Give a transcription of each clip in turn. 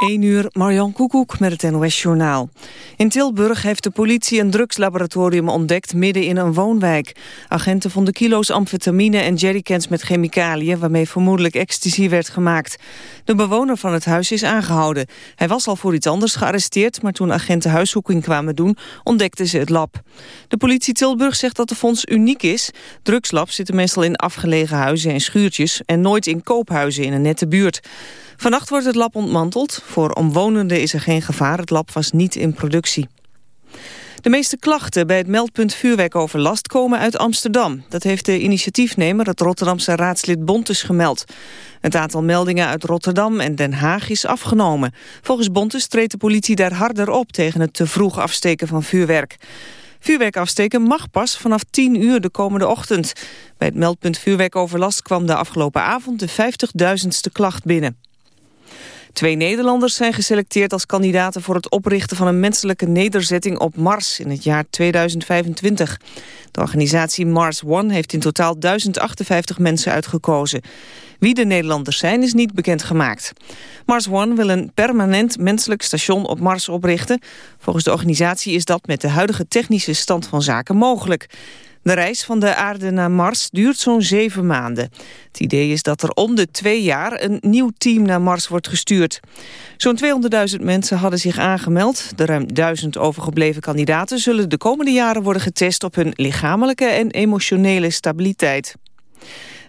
1 uur, Marjan Koekoek met het NOS-journaal. In Tilburg heeft de politie een drugslaboratorium ontdekt midden in een woonwijk. Agenten vonden kilo's amfetamine en jerrycans met chemicaliën... waarmee vermoedelijk ecstasy werd gemaakt. De bewoner van het huis is aangehouden. Hij was al voor iets anders gearresteerd... maar toen agenten huiszoeking kwamen doen, ontdekten ze het lab. De politie Tilburg zegt dat de fonds uniek is. Drugslabs zitten meestal in afgelegen huizen en schuurtjes... en nooit in koophuizen in een nette buurt. Vannacht wordt het lab ontmanteld. Voor omwonenden is er geen gevaar. Het lab was niet in productie. De meeste klachten bij het meldpunt vuurwerkoverlast komen uit Amsterdam. Dat heeft de initiatiefnemer, het Rotterdamse raadslid Bontes, gemeld. Het aantal meldingen uit Rotterdam en Den Haag is afgenomen. Volgens Bontes treedt de politie daar harder op tegen het te vroeg afsteken van vuurwerk. Vuurwerk afsteken mag pas vanaf 10 uur de komende ochtend. Bij het meldpunt vuurwerkoverlast kwam de afgelopen avond de 50.000ste klacht binnen. Twee Nederlanders zijn geselecteerd als kandidaten voor het oprichten van een menselijke nederzetting op Mars in het jaar 2025. De organisatie Mars One heeft in totaal 1058 mensen uitgekozen. Wie de Nederlanders zijn is niet bekendgemaakt. Mars One wil een permanent menselijk station op Mars oprichten. Volgens de organisatie is dat met de huidige technische stand van zaken mogelijk. De reis van de aarde naar Mars duurt zo'n zeven maanden. Het idee is dat er om de twee jaar een nieuw team naar Mars wordt gestuurd. Zo'n 200.000 mensen hadden zich aangemeld. De ruim duizend overgebleven kandidaten zullen de komende jaren worden getest op hun lichamelijke en emotionele stabiliteit.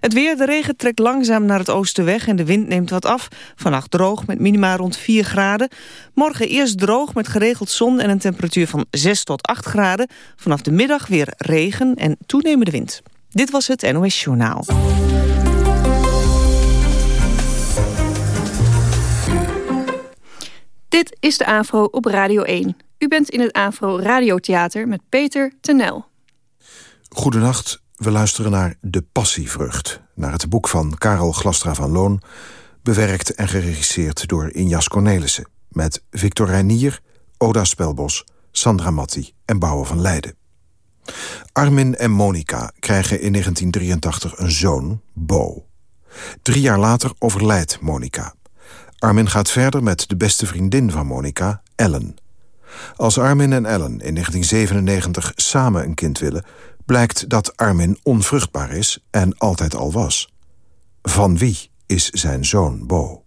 Het weer, de regen trekt langzaam naar het oosten weg en de wind neemt wat af. Vannacht droog met minima rond 4 graden. Morgen eerst droog met geregeld zon en een temperatuur van 6 tot 8 graden. Vanaf de middag weer regen en toenemende wind. Dit was het NOS Journaal. Dit is de AVRO op Radio 1. U bent in het AVRO Radiotheater met Peter Tenel. Goedenacht, we luisteren naar De Passievrucht, naar het boek van Karel Glastra van Loon... bewerkt en geregisseerd door Injas Cornelissen... met Victor Reinier, Oda Spelbos, Sandra Matti en Bouwen van Leiden. Armin en Monica krijgen in 1983 een zoon, Bo. Drie jaar later overlijdt Monica. Armin gaat verder met de beste vriendin van Monica, Ellen. Als Armin en Ellen in 1997 samen een kind willen blijkt dat Armin onvruchtbaar is en altijd al was. Van wie is zijn zoon Bo?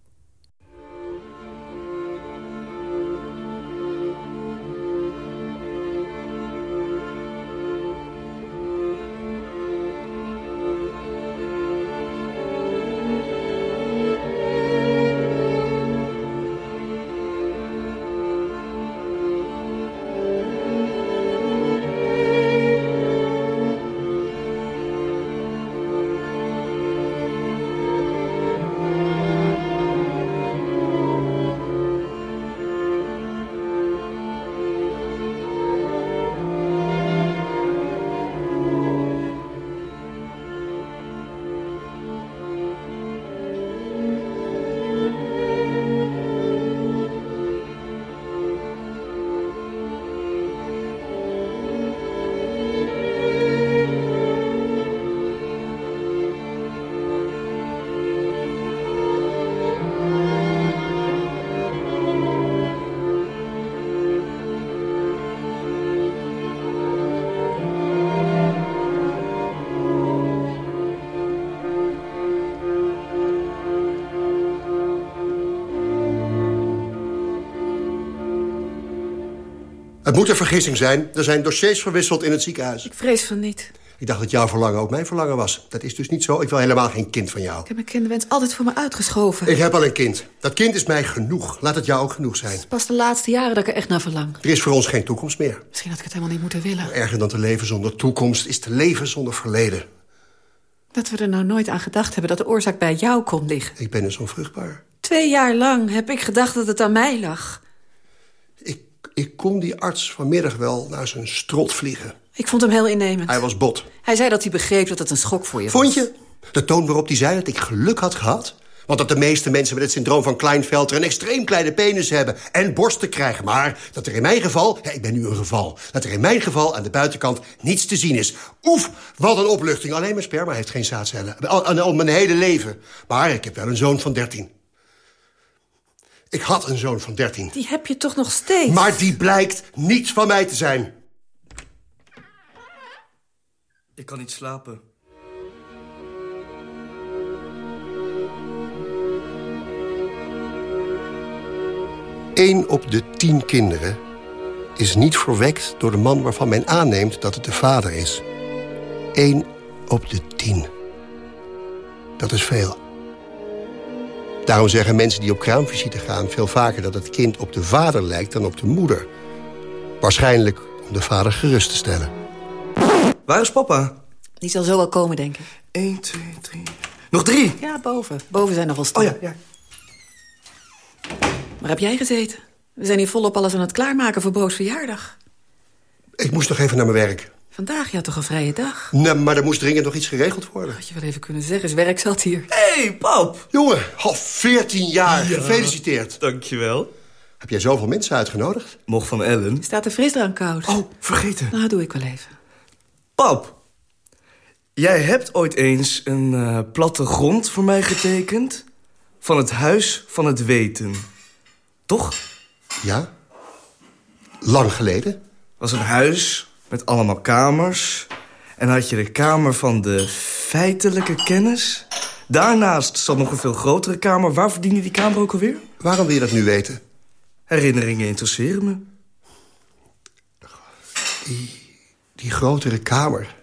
Het moet een vergissing zijn. Er zijn dossiers verwisseld in het ziekenhuis. Ik vrees van niet. Ik dacht dat jouw verlangen ook mijn verlangen was. Dat is dus niet zo. Ik wil helemaal geen kind van jou. Ik heb mijn kinderwens altijd voor me uitgeschoven. Ik heb al een kind. Dat kind is mij genoeg. Laat het jou ook genoeg zijn. Het is pas de laatste jaren dat ik er echt naar verlang. Er is voor ons geen toekomst meer. Misschien had ik het helemaal niet moeten willen. Erger dan te leven zonder toekomst is te leven zonder verleden. Dat we er nou nooit aan gedacht hebben dat de oorzaak bij jou kon liggen. Ik ben dus onvruchtbaar. Twee jaar lang heb ik gedacht dat het aan mij lag. Ik kon die arts vanmiddag wel naar zijn strot vliegen. Ik vond hem heel innemend. Hij was bot. Hij zei dat hij begreep dat het een schok voor je was. Vond je? De toon waarop hij zei dat ik geluk had gehad? Want dat de meeste mensen met het syndroom van Kleinfelter... een extreem kleine penis hebben en borsten krijgen. Maar dat er in mijn geval, ja, ik ben nu een geval... dat er in mijn geval aan de buitenkant niets te zien is. Oef, wat een opluchting. Alleen mijn sperma heeft geen zaadcellen. Al, al mijn hele leven. Maar ik heb wel een zoon van 13. Ik had een zoon van 13. Die heb je toch nog steeds? Maar die blijkt niets van mij te zijn. Ik kan niet slapen. Eén op de tien kinderen is niet verwekt door de man waarvan men aanneemt dat het de vader is. Eén op de tien. Dat is veel. Daarom zeggen mensen die op kraamvisite gaan veel vaker dat het kind op de vader lijkt dan op de moeder. Waarschijnlijk om de vader gerust te stellen. Waar is papa? Die zal zo wel komen, denk ik. 1, 2, 3. Nog drie! Ja, boven. Boven zijn nog wel stil. Oh ja, ja. Waar heb jij gezeten? We zijn hier volop alles aan het klaarmaken voor Boos verjaardag. Ik moest nog even naar mijn werk. Vandaag, je had toch een vrije dag? Nee, maar er moest dringend nog iets geregeld worden. Had je wel even kunnen zeggen, is werk zat hier. Hé, hey, pap! Jongen, al 14 jaar. Gefeliciteerd. Dankjewel. Heb jij zoveel mensen uitgenodigd? Mocht van Ellen. Staat de frisdrank koud? Oh, vergeten. Nou, doe ik wel even. Pap, jij hebt ooit eens een uh, plattegrond voor mij getekend... van het Huis van het Weten. Toch? Ja. Lang geleden? was een huis met allemaal kamers. En had je de kamer van de feitelijke kennis. Daarnaast zat nog een veel grotere kamer. Waar verdiende die kamer ook alweer? Waarom wil je dat nu weten? Herinneringen interesseren me. Die, die grotere kamer.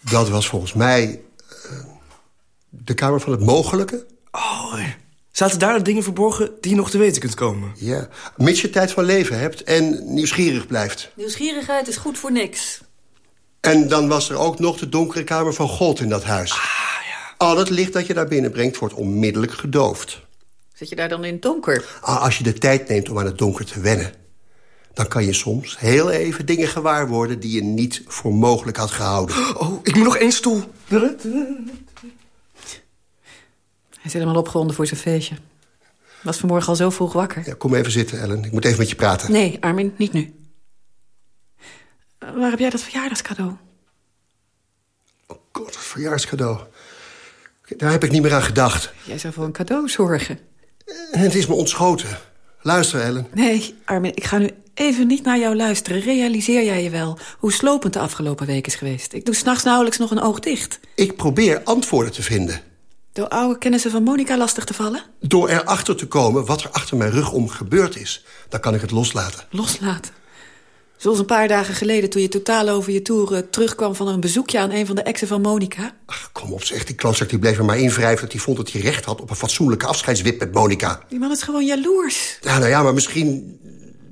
Dat was volgens mij... Uh, de kamer van het mogelijke. Oh, zaten daar de dingen verborgen die je nog te weten kunt komen? Ja, mits je tijd van leven hebt en nieuwsgierig blijft. Nieuwsgierigheid is goed voor niks. En dan was er ook nog de donkere kamer van God in dat huis. Ah, ja. Al het licht dat je daar binnenbrengt wordt onmiddellijk gedoofd. Zit je daar dan in het donker? Ah, als je de tijd neemt om aan het donker te wennen... dan kan je soms heel even dingen gewaar worden... die je niet voor mogelijk had gehouden. Oh, ik moet nog één stoel. Hij is helemaal opgewonden voor zijn feestje. Was vanmorgen al zo vroeg wakker. Ja, kom even zitten, Ellen. Ik moet even met je praten. Nee, Armin, niet nu. Waar heb jij dat verjaardagscadeau? Oh god, dat verjaarscadeau. Daar heb ik niet meer aan gedacht. Jij zou voor een cadeau zorgen. En het is me ontschoten. Luister, Ellen. Nee, Armin, ik ga nu even niet naar jou luisteren. Realiseer jij je wel hoe slopend de afgelopen week is geweest? Ik doe s'nachts nauwelijks nog een oog dicht. Ik probeer antwoorden te vinden. Door oude kennissen van Monica lastig te vallen? Door erachter te komen wat er achter mijn rug om gebeurd is. Dan kan ik het loslaten. Loslaten? Zoals een paar dagen geleden toen je totaal over je toeren terugkwam van een bezoekje aan een van de exen van Monica. Ach, kom op zeg, die klootzak die bleef er maar invrijven dat hij wond dat hij recht had op een fatsoenlijke afscheidswip met Monica. Die man is gewoon jaloers. Ja, nou ja, maar misschien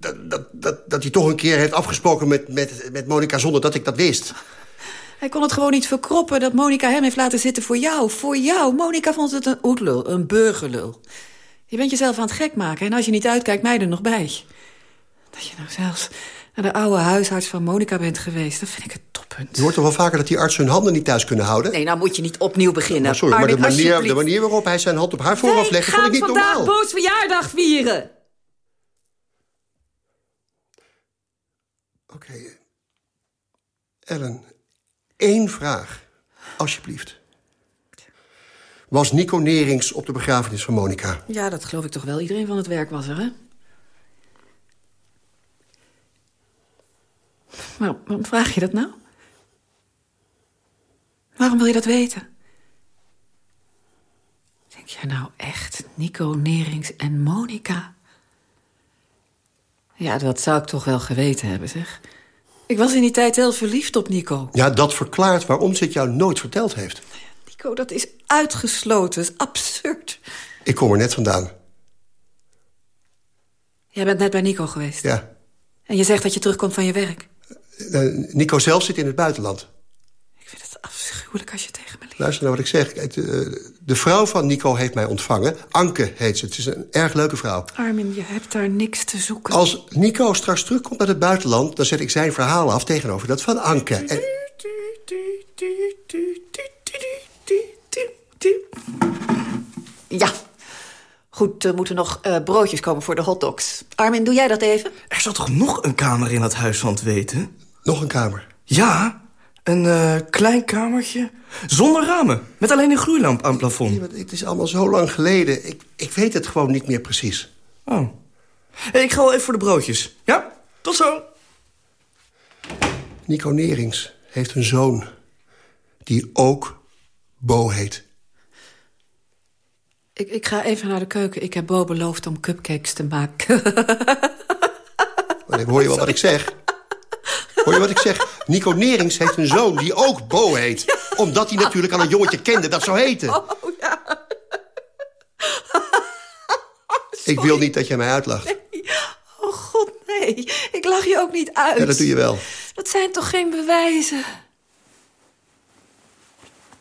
dat, dat, dat, dat hij toch een keer heeft afgesproken met, met, met Monica zonder dat ik dat wist. Hij kon het gewoon niet verkroppen dat Monica hem heeft laten zitten voor jou. Voor jou. Monica vond het een oetlul, een burgerlul. Je bent jezelf aan het gek maken en als je niet uitkijkt, mij er nog bij. Dat je nou zelfs naar de oude huisarts van Monica bent geweest, dat vind ik het toppunt. Je hoort toch wel vaker dat die artsen hun handen niet thuis kunnen houden? Nee, nou moet je niet opnieuw beginnen. Maar sorry, Armin, maar de manier, de manier waarop hij zijn hand op haar voorhoofd Wij legde... vond ik niet gaan vandaag normaal. Boos verjaardag vieren. Oké. Ellen, één vraag. Alsjeblieft. Was Nico Nerings op de begrafenis van Monica? Ja, dat geloof ik toch wel. Iedereen van het werk was er, hè? Waarom vraag je dat nou? Waarom wil je dat weten? Denk jij nou echt Nico Nerings en Monica? Ja, dat zou ik toch wel geweten hebben, zeg. Ik was in die tijd heel verliefd op Nico. Ja, dat verklaart waarom ze het jou nooit verteld heeft. Nico, dat is uitgesloten. Dat is absurd. Ik kom er net vandaan. Jij bent net bij Nico geweest. Ja. En je zegt dat je terugkomt van je werk. Eh, Nico zelf zit in het buitenland. Ik vind het afschuwelijk als je tegen. Luister naar wat ik zeg. Kijk, De, de vrouw van Nico heeft mij ontvangen. Anke heet ze. Het is een erg leuke vrouw. Armin, je hebt daar niks te zoeken. Als Nico straks terugkomt uit het buitenland... dan zet ik zijn verhaal af tegenover dat van Anke. En... Ja. Goed, er moeten nog eh, broodjes komen voor de hotdogs. Armin, doe jij dat even? Er zat toch nog een kamer in dat Huis van het Weten? Nog een kamer. Ja, Een uh, klein kamertje, zonder ramen, met alleen een gloeilamp aan het plafond. Nee, het is allemaal zo lang geleden. Ik, ik weet het gewoon niet meer precies. Oh. Hey, ik ga wel even voor de broodjes. Ja, tot zo. Nico Nerings heeft een zoon die ook Bo heet. Ik, ik ga even naar de keuken. Ik heb Bo beloofd om cupcakes te maken. hoor je wel wat ik zeg? Hoor je wat ik zeg? Nico Nerings heeft een zoon die ook Bo heet. Omdat hij natuurlijk al een jongetje kende dat zou heten. Oh, ja. ik wil niet dat jij mij uitlacht. Oh god, nee. Ik lach je ook niet uit. Ja, dat doe je wel. Dat zijn toch geen bewijzen?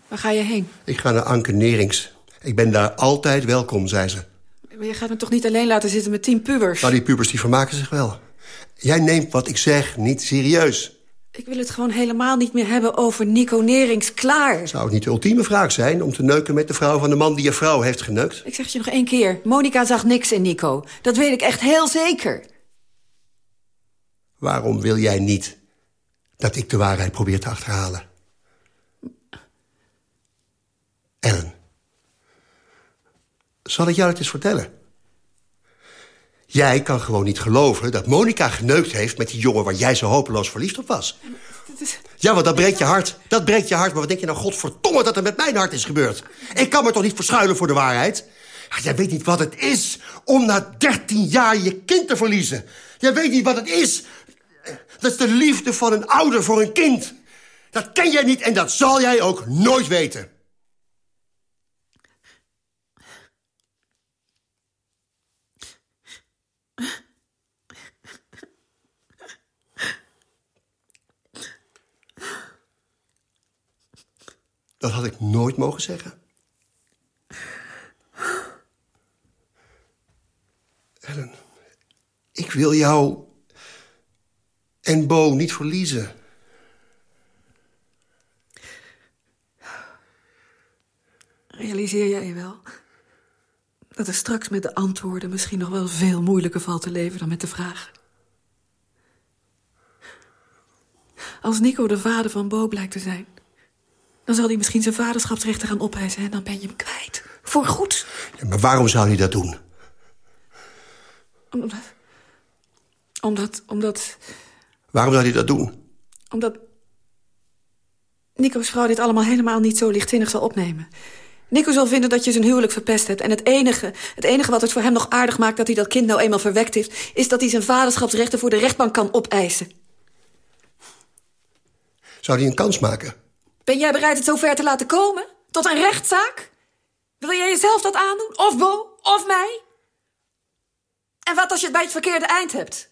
Waar ga je heen? Ik ga naar Anke Nerings. Ik ben daar altijd welkom, zei ze. Maar je gaat me toch niet alleen laten zitten met tien pubers? Nou, die pubers die vermaken zich wel. Jij neemt wat ik zeg niet serieus. Ik wil het gewoon helemaal niet meer hebben over Nico Nerings. Klaar. Zou het niet de ultieme vraag zijn om te neuken met de vrouw van de man die je vrouw heeft geneukt? Ik zeg je nog één keer. Monica zag niks in Nico. Dat weet ik echt heel zeker. Waarom wil jij niet dat ik de waarheid probeer te achterhalen? Ellen. Zal ik jou het eens vertellen? Jij kan gewoon niet geloven dat Monica geneukt heeft... met die jongen waar jij zo hopeloos verliefd op was. Ja, want dat breekt je hart. Dat breekt je hart. Maar wat denk je nou, godverdomme, dat er met mijn hart is gebeurd? Ik kan me toch niet verschuilen voor de waarheid? Jij weet niet wat het is om na 13 jaar je kind te verliezen. Jij weet niet wat het is. Dat is de liefde van een ouder voor een kind. Dat ken jij niet en dat zal jij ook nooit weten. Dat had ik nooit mogen zeggen. Ellen, ik wil jou en Bo niet verliezen. Realiseer jij je wel dat er straks met de antwoorden misschien nog wel veel moeilijker valt te leven dan met de vragen? Als Nico de vader van Bo blijkt te zijn, dan zal hij misschien zijn vaderschapsrechten gaan opeisen... en dan ben je hem kwijt. Voor goed. Ja, maar waarom zou hij dat doen? Omdat... Omdat... Omdat... Waarom zou hij dat doen? Omdat... Nico's vrouw dit allemaal helemaal niet zo lichtzinnig zal opnemen. Nico zal vinden dat je zijn huwelijk verpest hebt. En het enige, het enige wat het voor hem nog aardig maakt... dat hij dat kind nou eenmaal verwekt heeft... is dat hij zijn vaderschapsrechten voor de rechtbank kan opeisen. Zou hij een kans maken? Ben jij bereid het zover te laten komen? Tot een rechtszaak? Wil jij jezelf dat aandoen? Of Bo? Of mij? En wat als je het bij het verkeerde eind hebt?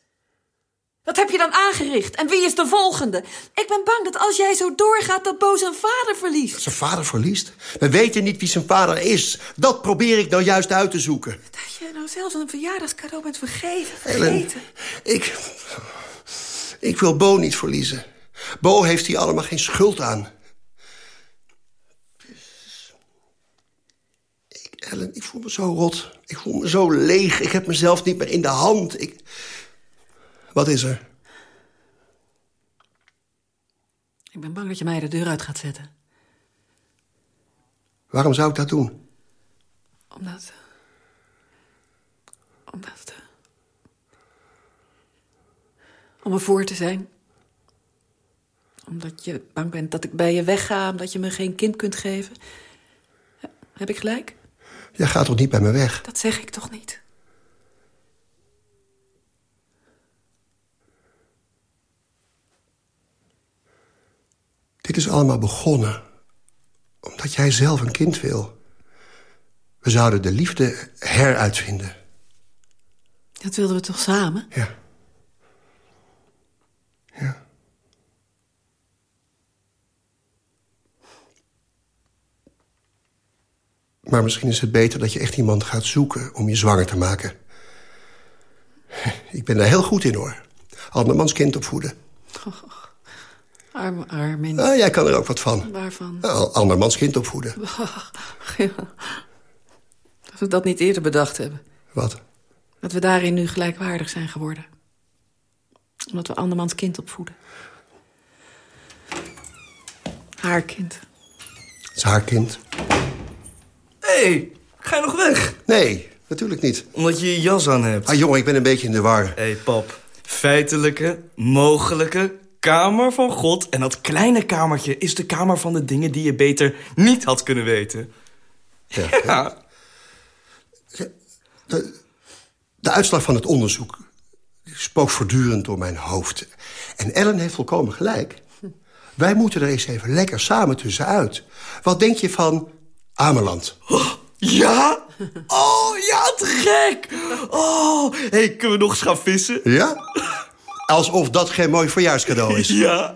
Wat heb je dan aangericht? En wie is de volgende? Ik ben bang dat als jij zo doorgaat, dat Bo zijn vader verliest. Zijn vader verliest? We weten niet wie zijn vader is. Dat probeer ik nou juist uit te zoeken. Dat je nou zelfs een verjaardagscadeau bent vergeten. Vergeten. ik... Ik wil Bo niet verliezen. Bo heeft hier allemaal geen schuld aan. Ellen, ik voel me zo rot. Ik voel me zo leeg. Ik heb mezelf niet meer in de hand. Ik... Wat is er? Ik ben bang dat je mij de deur uit gaat zetten. Waarom zou ik dat doen? Omdat... Omdat... Om er voor te zijn. Omdat je bang bent dat ik bij je wegga... omdat je me geen kind kunt geven. Heb ik gelijk? Jij gaat toch niet bij me weg? Dat zeg ik toch niet? Dit is allemaal begonnen omdat jij zelf een kind wil. We zouden de liefde heruitvinden. Dat wilden we toch samen? Ja. Ja. Maar misschien is het beter dat je echt iemand gaat zoeken om je zwanger te maken. Ik ben daar heel goed in, hoor. Andermans kind opvoeden. Oh, arme Armin. Ah, jij kan er ook wat van. Waarvan? Nou, andermans kind opvoeden. ja. Dat we dat niet eerder bedacht hebben. Wat? Dat we daarin nu gelijkwaardig zijn geworden. Omdat we andermans kind opvoeden. Haar kind. Het is haar kind. Hey, ga je nog weg? Nee, natuurlijk niet. Omdat je je jas aan hebt. Ah, jongen, ik ben een beetje in de war. Hé, hey, pap. Feitelijke, mogelijke kamer van God. En dat kleine kamertje is de kamer van de dingen die je beter niet had kunnen weten. Ja. Ja. De, de uitslag van het onderzoek spook voortdurend door mijn hoofd. En Ellen heeft volkomen gelijk. Wij moeten er eens even lekker samen tussenuit. Wat denk je van Ameland? Ja? Oh, ja, te gek! Oh, hey, kunnen we nog eens gaan vissen? Ja? Alsof dat geen mooi verjaarscadeau is. Ja.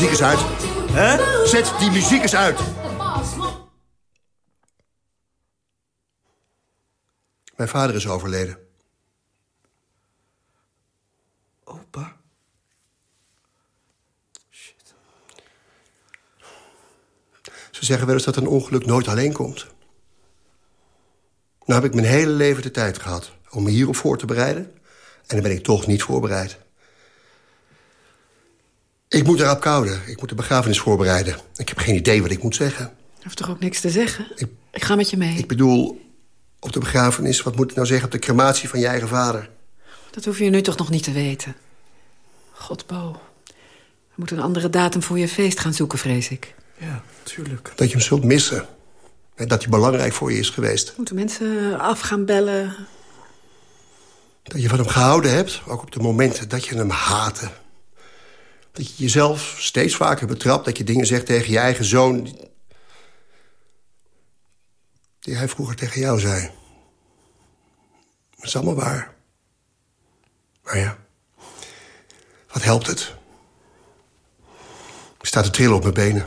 muziek eens uit. Hè? Zet die muziek eens uit. Mijn vader is overleden. Opa? Ze zeggen wel eens dat een ongeluk nooit alleen komt. Nou heb ik mijn hele leven de tijd gehad om me hierop voor te bereiden. En dan ben ik toch niet voorbereid. Ik moet erop kouden. Ik moet de begrafenis voorbereiden. Ik heb geen idee wat ik moet zeggen. Je hoeft toch ook niks te zeggen? Ik- Ik, ga met je mee. Ik bedoel, op de begrafenis, wat moet ik nou zeggen... op de crematie van je eigen vader? Dat hoef je nu toch nog niet te weten. God, Bo. We moeten een andere datum voor je feest gaan zoeken, vrees ik. Ja, tuurlijk. Dat je hem zult missen. En dat hij belangrijk voor je is geweest. Moeten mensen af gaan bellen? Dat je van hem gehouden hebt, ook op de momenten dat je hem haatte. Dat je jezelf steeds vaker betrapt, dat je dingen zegt tegen je eigen zoon... die, hij vroeger tegen jou zei. Dat is allemaal waar. Maar ja, wat helpt het? Ik sta te trillen op mijn benen.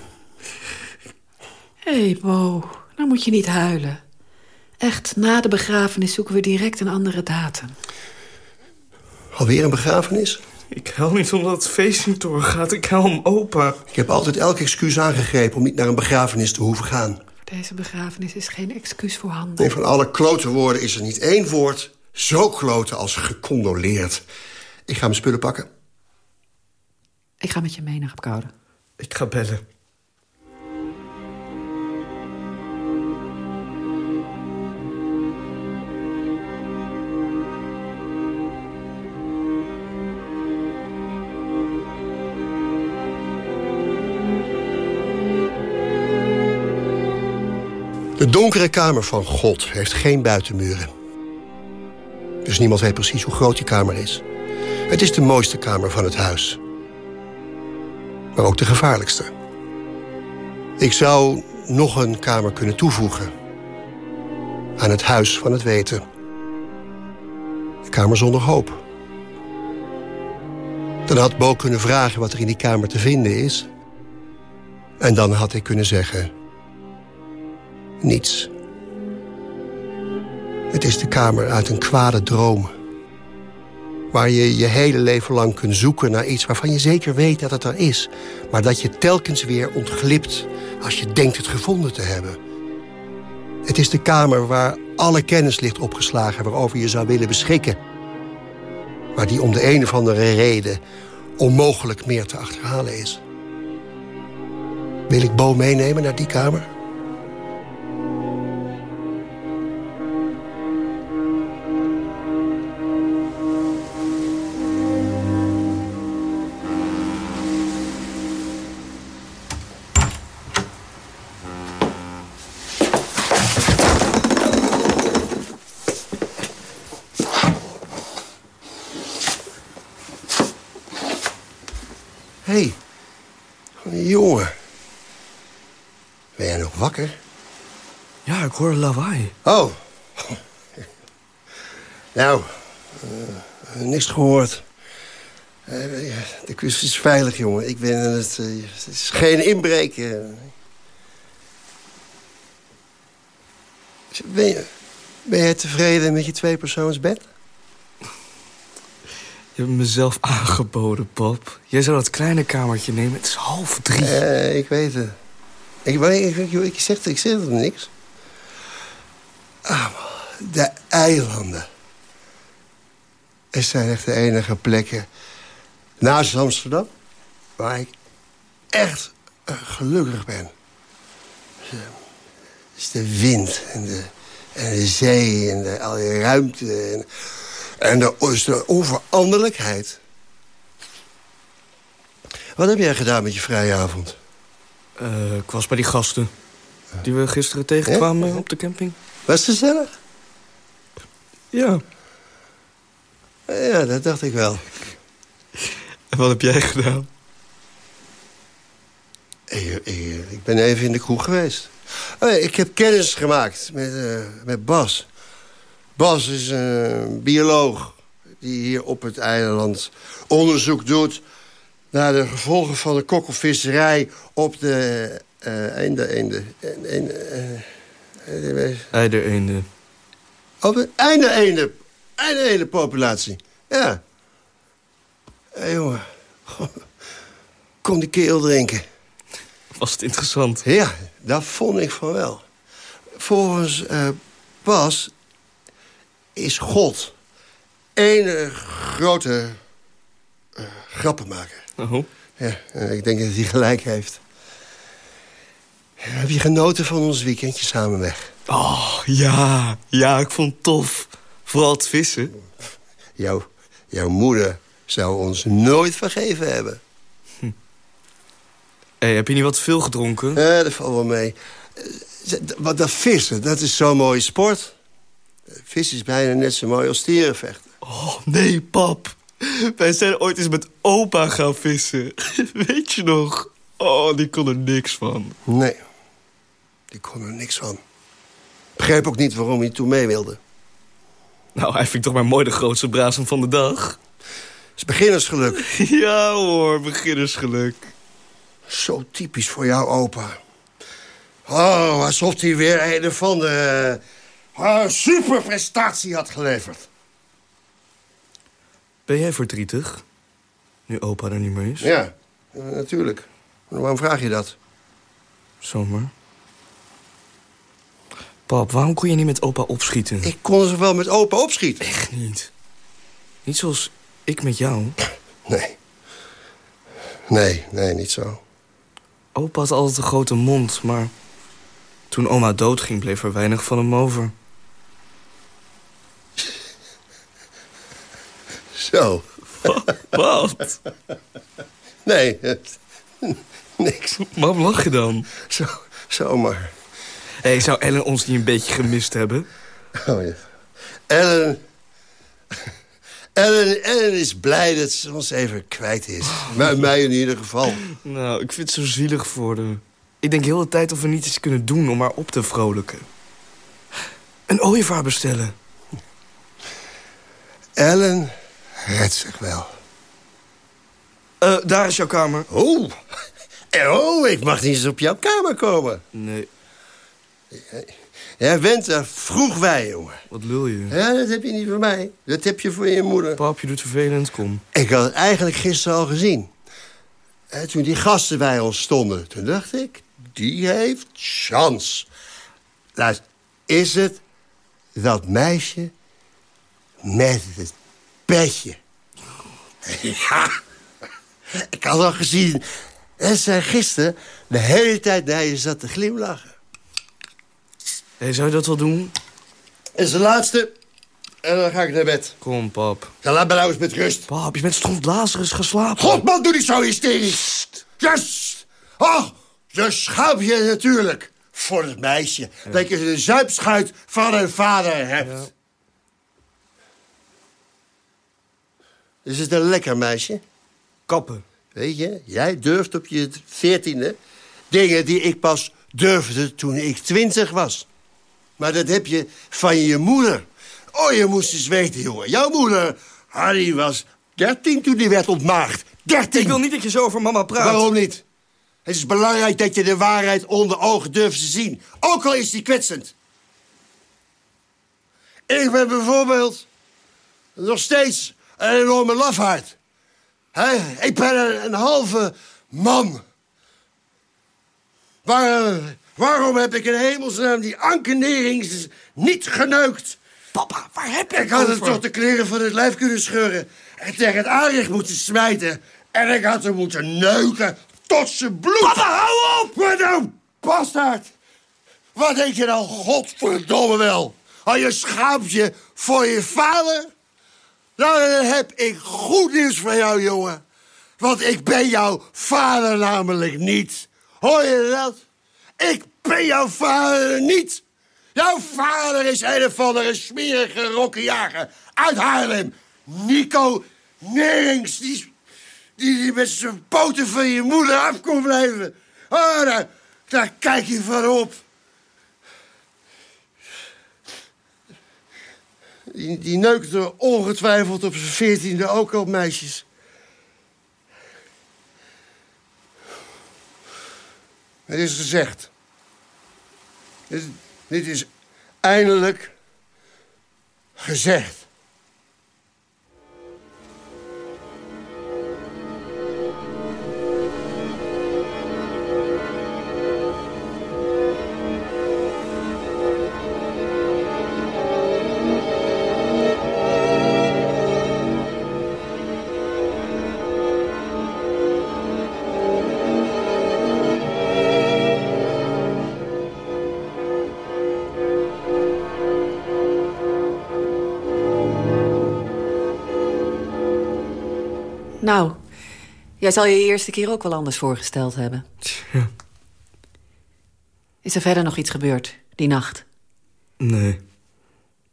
Hé, hey, Bo. Nou moet je niet huilen. Echt, na de begrafenis zoeken we direct een andere datum. Alweer een begrafenis? Ik huil niet omdat het feest niet doorgaat. Ik huil om opa. Ik heb altijd elk excuus aangegrepen om niet naar een begrafenis te hoeven gaan. Voor deze begrafenis is geen excuus voorhanden. Nee, van alle klote woorden is er niet één woord zo kloten als gecondoleerd. Ik ga mijn spullen pakken. Ik ga met je mee naar Apkoude. Ik ga bellen. Donkere kamer van God heeft geen buitenmuren. Dus niemand weet precies hoe groot die kamer is. Het is de mooiste kamer van het huis. Maar ook de gevaarlijkste. Ik zou nog een kamer kunnen toevoegen. Aan het huis van het weten. De kamer zonder hoop. Dan had Bo kunnen vragen wat er in die kamer te vinden is. En dan had ik kunnen zeggen... Niets. Het is de kamer uit een kwade droom. Waar je je hele leven lang kunt zoeken naar iets waarvan je zeker weet dat het er is. Maar dat je telkens weer ontglipt als je denkt het gevonden te hebben. Het is de kamer waar alle kennis ligt opgeslagen waarover je zou willen beschikken. Maar die om de een of andere reden onmogelijk meer te achterhalen is. Wil ik Bo meenemen naar die kamer? Hoor lawaai. Oh. Nou, uh, niks gehoord. Uh, de kust is veilig, jongen. Ik ben het. Uh, het is geen inbreken. Ben je, ben je tevreden met je tweepersoonsbed? Je hebt mezelf aangeboden, pap. Jij zou dat kleine kamertje nemen. Het is half drie. Ik weet het. Ik, ik, ik, ik, zeg, ik zeg er niks. Ah, de eilanden. Het zijn echt de enige plekken naast Amsterdam... waar ik echt uh, gelukkig ben. Het is de wind en de, en de zee en de, al die ruimte... En, en de, is de onveranderlijkheid. Wat heb jij gedaan met je vrije avond? Uh, ik was bij die gasten. Die we gisteren tegenkwamen op de camping. Was het gezellig? Ja. Ja, dat dacht ik wel. En wat heb jij gedaan? Ik, ik, ik ben even in de kroeg geweest. Oh, ik heb kennis gemaakt met, uh, met Bas. Bas is een bioloog die hier op het eiland onderzoek doet... naar de gevolgen van de kokkelvisserij op de uh, eende... eende, eende uh, Eidereenden. De einde eende, einde eende populatie. Ja. Hé, hey, jongen. Kon die keel drinken. Was het interessant? Ja, dat vond ik van wel. Volgens uh, Bas is God ene grote uh, grappenmaker. Oh. Ja, ik denk dat hij gelijk heeft. Heb je genoten van ons weekendje samen weg? Oh, ja. Ja, ik vond het tof. Vooral het vissen. Jouw, jouw moeder zou ons nooit vergeven hebben. Hm. Hey, heb je niet wat veel gedronken? Ja, dat valt wel mee. Wat dat vissen, dat is zo'n mooie sport. Vis is bijna net zo mooi als stierenvechten. Oh, nee, pap. Wij zijn ooit eens met opa gaan vissen. Weet je nog? Oh, die kon er niks van. Nee, die kon er niks van. Begreep ook niet waarom hij toen mee wilde. Nou, hij vindt toch maar mooi de grootste brasem van de dag. is beginnersgeluk. ja hoor, beginnersgeluk. Zo typisch voor jou, opa. Oh, alsof hij weer een van de uh, superprestatie had geleverd. Ben jij verdrietig? Nu opa er niet meer is? Ja, natuurlijk. Waarom vraag je dat? Zomaar. Pap, waarom kon je niet met opa opschieten? Ik kon ze wel met opa opschieten. Echt niet. Niet zoals ik met jou. Nee. Nee, nee, niet zo. Opa had altijd een grote mond, maar... toen oma doodging, bleef er weinig van hem over. Zo. Wat? Nee, niks. Waarom lach je dan? Zo, zomaar. Hey, zou Ellen ons niet een beetje gemist hebben? Oh ja. Ellen... Ellen, Ellen is blij dat ze ons even kwijt is. Maar mij in ieder geval. Nou, ik vind het zo zielig voor haar. Ik denk heel de tijd of we niet iets kunnen doen om haar op te vrolijken. Een ooievaar bestellen. Ellen redt zich wel. Uh, daar is jouw kamer. Oh. oh, ik mag niet eens op jouw kamer komen. Nee. Jij bent er vroeg bij, jongen. Wat lul je? Ja, dat heb je niet voor mij. Dat heb je voor je moeder. Pap, je doet vervelend, kom. Ik had het eigenlijk gisteren al gezien. En toen die gasten bij ons stonden, toen dacht ik... die heeft chance. Luister, is het dat meisje met het petje? Ja, ik had al gezien. En zij gisteren de hele tijd naar je zat te glimlachen. Hey, zou je dat wel doen? is de laatste. En dan ga ik naar bed. Kom, pap. Ja, laat me nou eens met rust. Pap, je bent Lazarus geslapen. God, man, doe niet zo hysterisch. Yes! Oh, je schaamt je natuurlijk. Voor het meisje. Ja. Dat je de zuipschuit van een vader hebt. Ja. Is het een lekker meisje? Kappen. Weet je, jij durft op je veertiende dingen die ik pas durfde toen ik twintig was. Maar dat heb je van je moeder. Oh, je moest eens weten, jongen. Jouw moeder, Harry, was dertien toen die werd ontmaagd. Dertien! Ik wil niet dat je zo over mama praat. Waarom niet? Het is belangrijk dat je de waarheid onder ogen durft te zien. Ook al is die kwetsend. Ik ben bijvoorbeeld nog steeds een enorme lafaard. Hè? Ik ben een, een halve man. Waar, waarom heb ik in hemelsnaam die ankenerings niet geneukt? Papa, waar heb je Ik had het toch de kleren van het lijf kunnen scheuren... en tegen het aanrecht moeten smijten. En ik had hem moeten neuken tot zijn bloed. Papa, hou op! Wat nou, bastaard? Wat denk je nou, godverdomme wel? Al je schaapje voor je vader? Nou, dan heb ik goed nieuws voor jou, jongen. Want ik ben jouw vader namelijk niet. Hoor je dat? Ik ben jouw vader niet. Jouw vader is een of andere smerige rokkenjager uit Haarlem. Nico Nerings, die, die, met zijn poten van je moeder af kon blijven. Oh, daar, daar kijk je van op. Die, die neukte ongetwijfeld op zijn veertiende ook al meisjes. Het is gezegd. Dit, is eindelijk gezegd. Jij zal je je eerste keer ook wel anders voorgesteld hebben. Ja. Is er verder nog iets gebeurd, die nacht? Nee.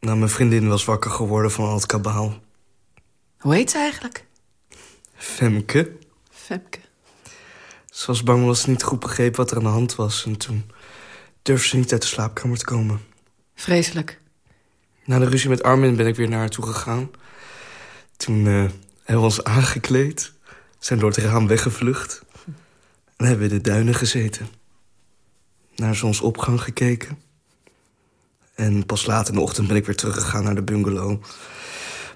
Nou, mijn vriendin was wakker geworden van al het kabaal. Hoe heet ze eigenlijk? Femke. Femke. Ze was bang omdat ze niet goed begreep wat er aan de hand was. En toen durfde ze niet uit de slaapkamer te komen. Vreselijk. Na de ruzie met Armin ben ik weer naar haar toe gegaan. Toen eh, hebben we ons aangekleed. Zijn door het raam weggevlucht. En hebben we in de duinen gezeten. Naar zonsopgang gekeken. En pas laat in de ochtend ben ik weer teruggegaan naar de bungalow.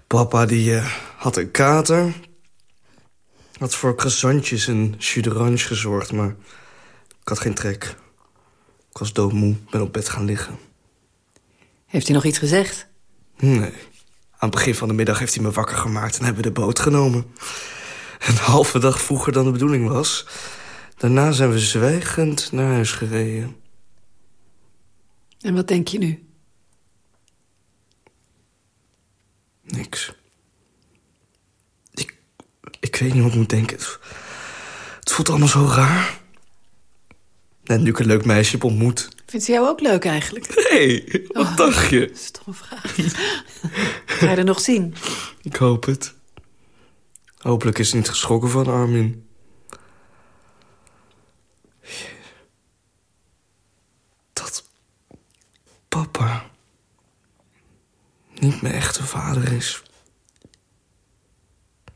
Papa die eh, had een kater. Had voor croissantjes en jus d'orange gezorgd, maar ik had geen trek. Ik was doodmoe, ben op bed gaan liggen. Heeft hij nog iets gezegd? Nee. Aan het begin van de middag heeft hij me wakker gemaakt en hebben we de boot genomen. Een halve dag vroeger dan de bedoeling was. Daarna zijn we zwijgend naar huis gereden. En wat denk je nu? Niks. Ik, ik weet niet wat ik moet denken. Het, voelt allemaal zo raar. Net nu ik een leuk meisje heb ontmoet. Vindt ze jou ook leuk eigenlijk? Hé, wat dacht je? Dat is toch een vraag. Ga je er nog zien? Ik hoop het. Hopelijk is ze niet geschrokken van Armin. Dat papa niet mijn echte vader is.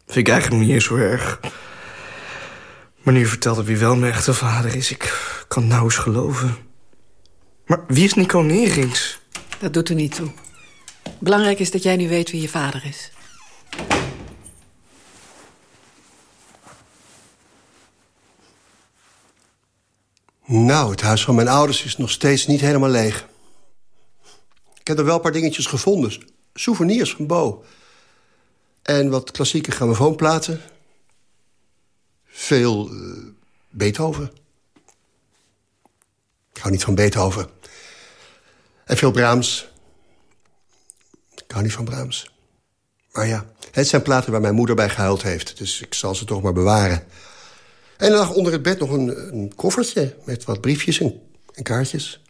Vind ik eigenlijk niet eens zo erg. Maar nu je vertelt wie wel mijn echte vader is, ik kan nauwelijks geloven. Maar wie is Nico Nerings? Dat doet er niet toe. Belangrijk is dat jij nu weet wie je vader is. Nou, het huis van mijn ouders is nog steeds niet helemaal leeg. Ik heb er wel een paar dingetjes gevonden. Souvenirs van Bo. En wat klassieke grammofoonplaten. Veel eh, Beethoven. Ik hou niet van Beethoven. En veel Brahms. Ik hou niet van Brahms. Maar ja, het zijn platen waar mijn moeder bij gehuild heeft. Dus ik zal ze toch maar bewaren. En er lag onder het bed nog een, een koffertje met wat briefjes en, en kaartjes.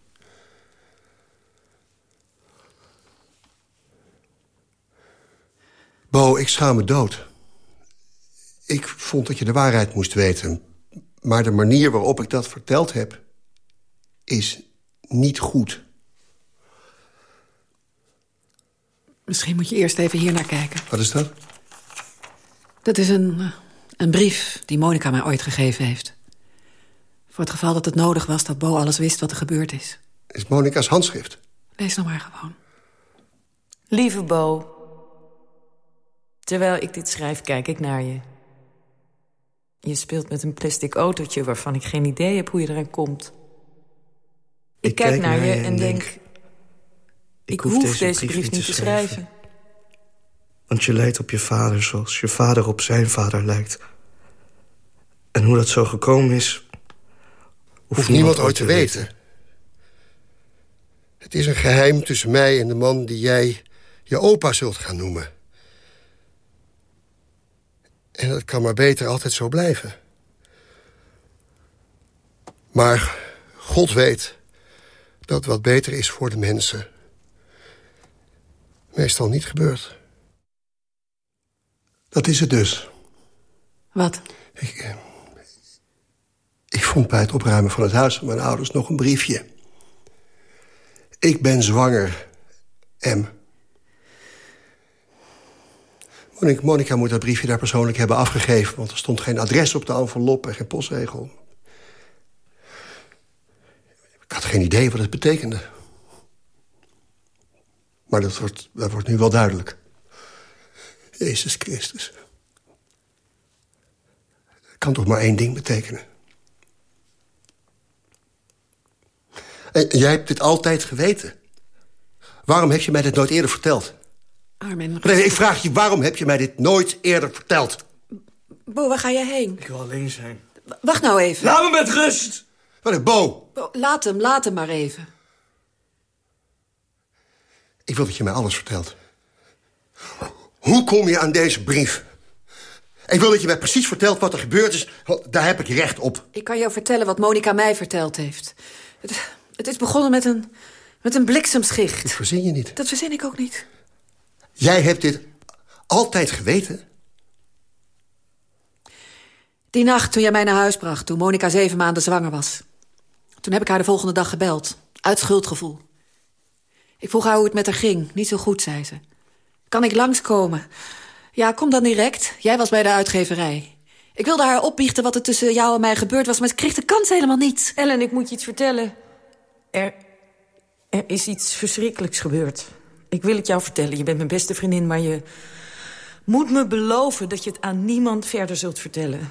Bo, ik schaam me dood. Ik vond dat je de waarheid moest weten. Maar de manier waarop ik dat verteld heb... is niet goed. Misschien moet je eerst even hier naar kijken. Wat is dat? Dat is een, eh, een brief die Monica mij ooit gegeven heeft. Voor het geval dat het nodig was dat Bo alles wist wat er gebeurd is. Is Monica's handschrift? Lees nou maar gewoon. Lieve Bo, terwijl ik dit schrijf, kijk ik naar je. Je speelt met een plastic autootje waarvan ik geen idee heb hoe je eraan komt. Ik, kijk, naar, je en denk... Ik, hoef, deze, brief niet te schrijven. Want je lijkt op je vader zoals je vader op zijn vader lijkt. En hoe dat zo gekomen is... Hoeft niemand ooit te weten. Het is een geheim tussen mij en de man die jij je opa zult gaan noemen. En dat kan maar beter altijd zo blijven. Maar God weet dat wat beter is voor de mensen... meestal niet gebeurt. Dat is het dus. Wat? Ik, eh, ik vond bij het opruimen van het huis van mijn ouders nog een briefje. Ik ben zwanger, M. Monica moet dat briefje daar persoonlijk hebben afgegeven... want er stond geen adres op de envelop en geen postregel. Ik had geen idee wat het betekende. Maar dat wordt, dat wordt nu wel duidelijk. Jezus Christus. Kan toch maar één ding betekenen. En jij hebt dit altijd geweten. Waarom heb je mij dit nooit eerder verteld? Armin... Nee, ik vraag je, waarom heb je mij dit nooit eerder verteld? Bo, waar ga je heen? Ik wil alleen zijn. Wacht nou even. Laat me met rust! Wat een Bo! Bo, laat hem, laat hem maar even. Ik wil dat je mij alles vertelt. Hoe kom je aan deze brief? Ik wil dat je mij precies vertelt wat er gebeurd is. Daar heb ik recht op. Ik kan jou vertellen wat Monica mij verteld heeft. Het, het is begonnen met een, met een bliksemschicht. Dat verzin je niet. Dat verzin ik ook niet. Jij hebt dit altijd geweten? Die nacht toen jij mij naar huis bracht, toen Monica zeven maanden zwanger was. Toen heb ik haar de volgende dag gebeld. Uit schuldgevoel. Ik vroeg haar hoe het met haar ging. Niet zo goed, zei ze. Kan ik langskomen? Ja, kom dan direct. Jij was bij de uitgeverij. Ik wilde haar opbiechten wat er tussen jou en mij gebeurd was... maar ze kreeg de kans helemaal niet. Ellen, ik moet je iets vertellen. Er, er is iets verschrikkelijks gebeurd. Ik wil het jou vertellen. Je bent mijn beste vriendin, maar je moet me beloven... dat je het aan niemand verder zult vertellen.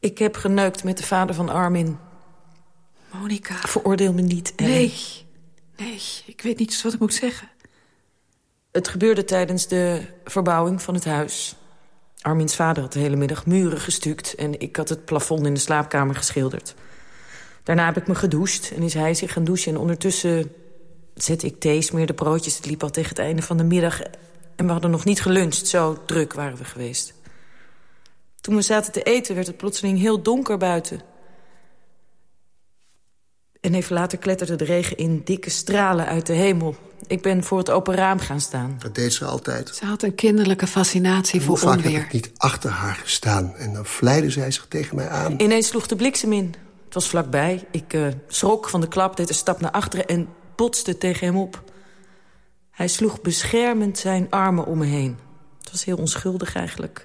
Ik heb geneukt met de vader van Armin. Monica. Veroordeel me niet, Ellen. Nee. Nee, ik weet niet wat ik moet zeggen. Het gebeurde tijdens de verbouwing van het huis. Armin's vader had de hele middag muren gestuukt... en ik had het plafond in de slaapkamer geschilderd. Daarna heb ik me gedoucht en is hij zich gaan douchen... en ondertussen zette ik thee, smeerde broodjes. Het liep al tegen het einde van de middag... en we hadden nog niet geluncht, zo druk waren we geweest. Toen we zaten te eten werd het plotseling heel donker buiten. En even later kletterde de regen in dikke stralen uit de hemel. Ik ben voor het open raam gaan staan. Dat deed ze altijd. Ze had een kinderlijke fascinatie Hoe voor vaak heb onweer. ik niet achter haar gestaan... en dan vleide zij zich tegen mij aan. Ineens sloeg de bliksem in. Het was vlakbij. Ik eh, schrok van de klap, deed een stap naar achteren... en botste tegen hem op. Hij sloeg beschermend zijn armen om me heen. Het was heel onschuldig eigenlijk.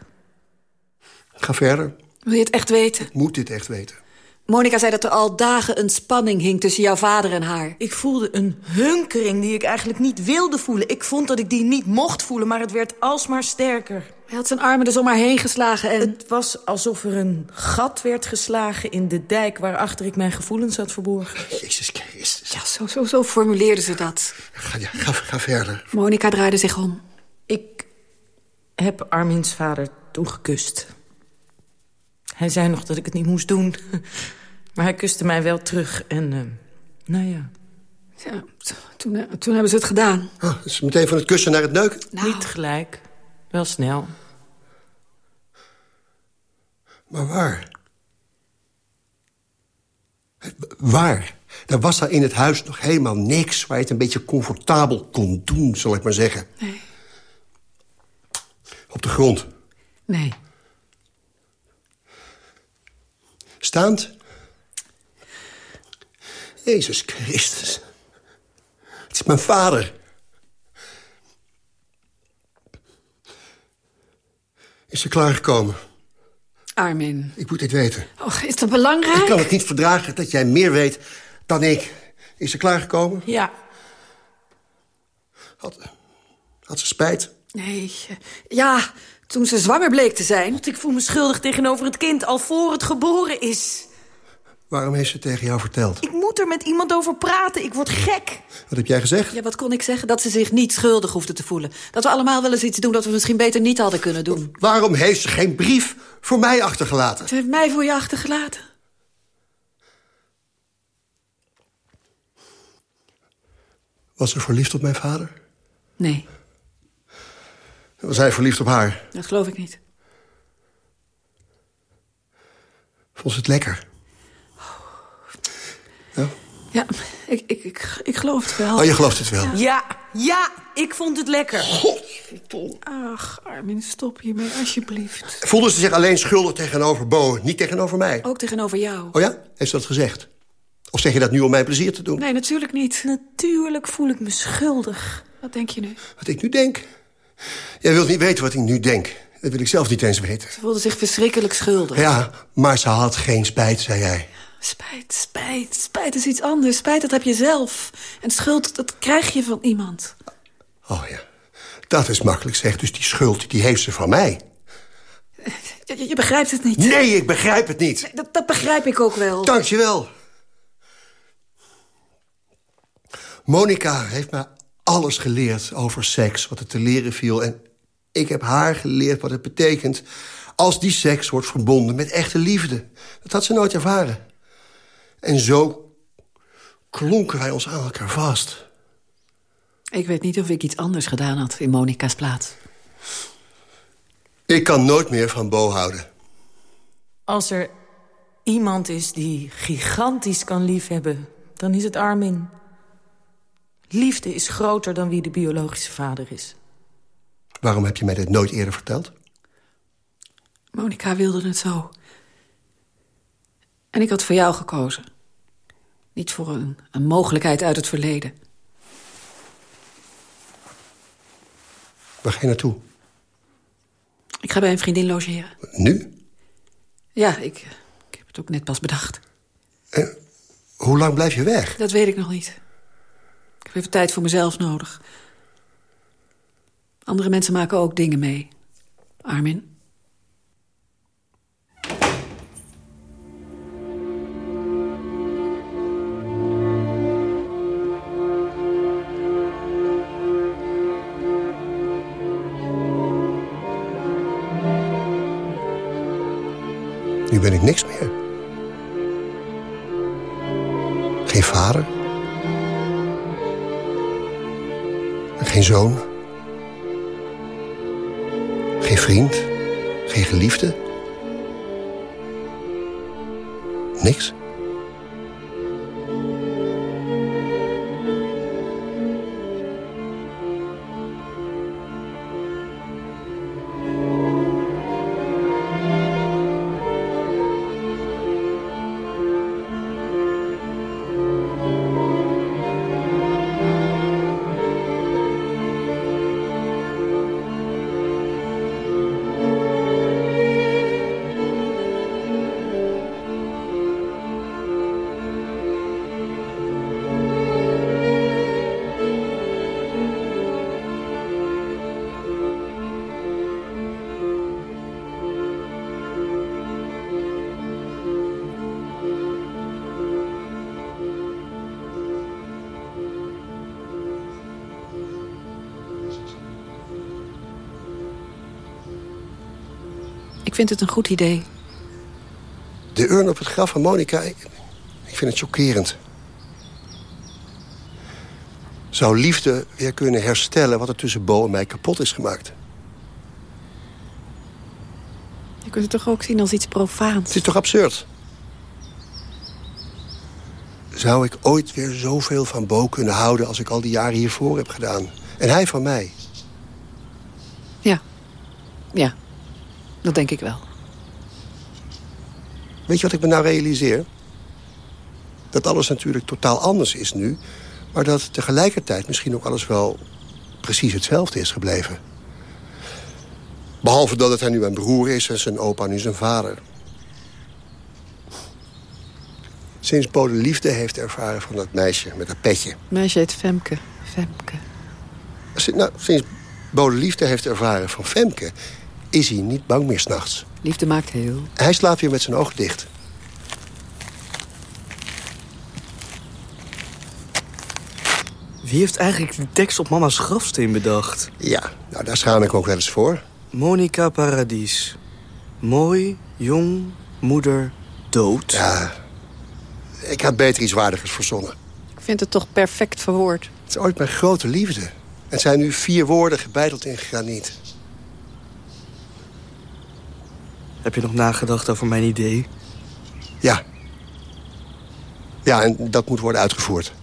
Ga verder. Wil je het echt weten? Ik moet dit echt weten. Monica zei dat er al dagen een spanning hing tussen jouw vader en haar. Ik voelde een hunkering die ik eigenlijk niet wilde voelen. Ik vond dat ik die niet mocht voelen, maar het werd alsmaar sterker. Hij had zijn armen dus om haar heen geslagen en... Het was alsof er een gat werd geslagen in de dijk... waarachter ik mijn gevoelens had verborgen. Jezus Christus. Ja, zo, zo, zo formuleerde ze dat. Ga, ja, ga, ga verder. Monica draaide zich om. Ik heb Armin's vader toen gekust. Hij zei nog dat ik het niet moest doen. Maar hij kuste mij wel terug en... eh, nou ja, Ja, toen, eh, toen hebben ze het gedaan. Oh, dus meteen van het kussen naar het neuken. Nou, niet gelijk. Wel snel. Maar waar? Waar? Er was daar in het huis nog helemaal niks... waar je het een beetje comfortabel kon doen, zal ik maar zeggen. Nee. Op de grond. Nee. Staand? Jezus Christus. Het is mijn vader. Is ze klaargekomen? Armin. Ik moet dit weten. Och, is dat belangrijk? Ik kan het niet verdragen dat jij meer weet dan ik. Is ze klaargekomen? Ja. Had, had ze spijt? Nee. Ja, toen ze zwanger bleek te zijn. Want ik voel me schuldig tegenover het kind al voor het geboren is. Waarom heeft ze tegen jou verteld? Ik moet er met iemand over praten. Ik word gek. Wat heb jij gezegd? Ja, wat kon ik zeggen? Dat ze zich niet schuldig hoefde te voelen. Dat we allemaal wel eens iets doen dat we misschien beter niet hadden kunnen doen. Waarom heeft ze geen brief voor mij achtergelaten? Ze heeft mij voor je achtergelaten. Was ze verliefd op mijn vader? Nee, Was hij verliefd op haar? dat geloof ik niet. Vond ze het lekker? Ja? Ja, ik, ik, ik, ik geloof het wel. Oh, je gelooft het wel. Ja, ja, ik vond het lekker. Ach, Armin, stop hiermee, alsjeblieft. Voelde ze zich alleen schuldig tegenover Bo, niet tegenover mij? Ook tegenover jou. Oh ja? Heeft ze dat gezegd? Of zeg je dat nu om mijn plezier te doen? Nee, natuurlijk niet. Natuurlijk voel ik me schuldig. Wat denk je nu? Wat ik nu denk? Jij wilt niet weten wat ik nu denk. Dat wil ik zelf niet eens weten. Ze voelde zich verschrikkelijk schuldig. Ja, maar ze had geen spijt, zei jij. Spijt, spijt, spijt is iets anders. Spijt, dat heb je zelf. En schuld, dat krijg je van iemand. Oh ja, dat is makkelijk zeg. Dus die schuld, die heeft ze van mij. Je, begrijpt het niet. Nee, ik begrijp het niet. Dat, dat begrijp ik ook wel. Dank je wel. Monica heeft me alles geleerd over seks, wat er te leren viel. En ik heb haar geleerd wat het betekent als die seks wordt verbonden met echte liefde. Dat had ze nooit ervaren. En zo klonken wij ons aan elkaar vast. Ik weet niet of ik iets anders gedaan had in Monica's plaats. Ik kan nooit meer van Bo houden. Als er iemand is die gigantisch kan liefhebben, dan is het Armin. Liefde is groter dan wie de biologische vader is. Waarom heb je mij dit nooit eerder verteld? Monica wilde het zo. En ik had voor jou gekozen. Niet voor een, een mogelijkheid uit het verleden. Waar ga je naartoe? Ik ga bij een vriendin logeren. Nu? Ja, ik, ik heb het ook net pas bedacht. Hoe lang blijf je weg? Dat weet ik nog niet. Heb even tijd voor mezelf nodig. Andere mensen maken ook dingen mee. Armin. Nu ben ik niks meer. Geen vader. Geen zoon. Geen vriend. Geen geliefde. Niks. Ik vind het een goed idee. De urn op het graf van Monica, ik, ik vind het chockerend. Zou liefde weer kunnen herstellen wat er tussen Bo en mij kapot is gemaakt? Je kunt het toch ook zien als iets profaans? Het is toch absurd? Zou ik ooit weer zoveel van Bo kunnen houden als ik al die jaren hiervoor heb gedaan? En hij van mij. Ja. Ja. Dat denk ik wel. Weet je wat ik me nou realiseer? Dat alles natuurlijk totaal anders is nu... maar dat tegelijkertijd misschien ook alles wel precies hetzelfde is gebleven. Behalve dat hij nu een broer is en zijn opa nu zijn vader. Sinds Bo de liefde heeft ervaren van dat meisje met dat petje. Het meisje heet Femke. Femke. Nou, sinds Bo de liefde heeft ervaren van Femke... is hij niet bang meer s'nachts. Liefde maakt heel. Hij slaapt weer met zijn ogen dicht. Wie heeft eigenlijk die tekst op mama's grafsteen bedacht? Ja, nou daar schaam ik ook wel eens voor. Monica Paradis. Mooi, jong, moeder, dood. Ja, ik had beter iets waardigers verzonnen. Ik vind het toch perfect verwoord. Het is ooit mijn grote liefde. Het zijn nu vier woorden gebeiteld in graniet. Heb je nog nagedacht over mijn idee? Ja. Ja, en dat moet worden uitgevoerd.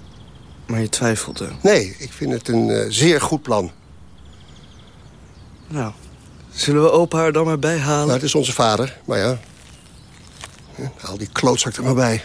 Maar je twijfelde? Nee, ik vind het een uh, zeer goed plan. Nou, zullen we opa haar dan maar bijhalen? Nou, het is onze vader, maar ja. Haal die klootzak er maar bij.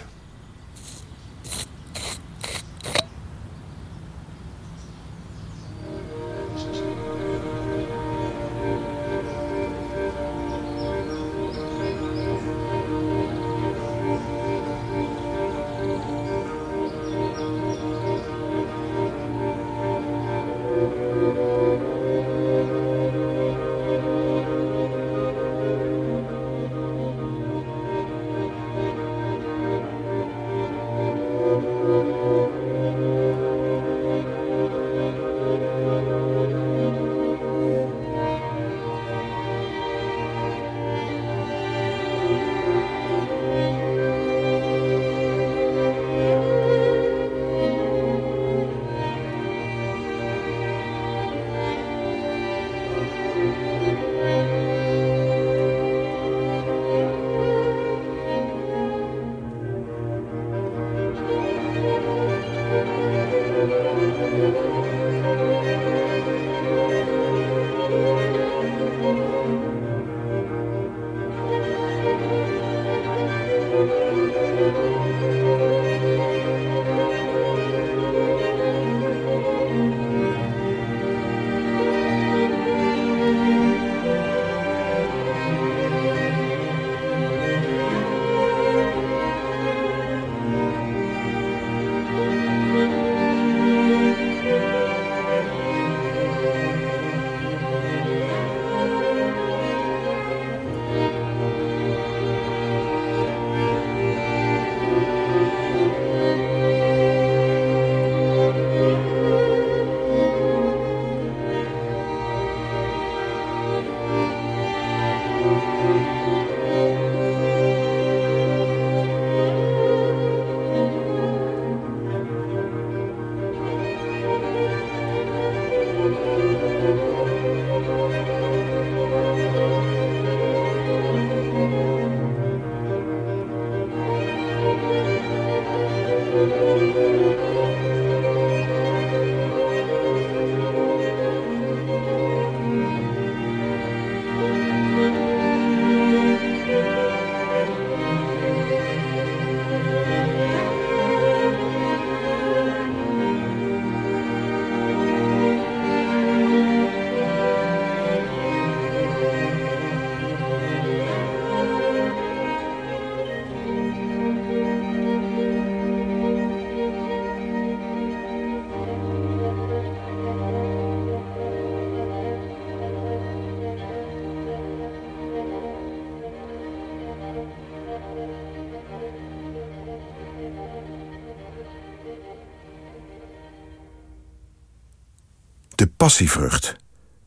Passievrucht.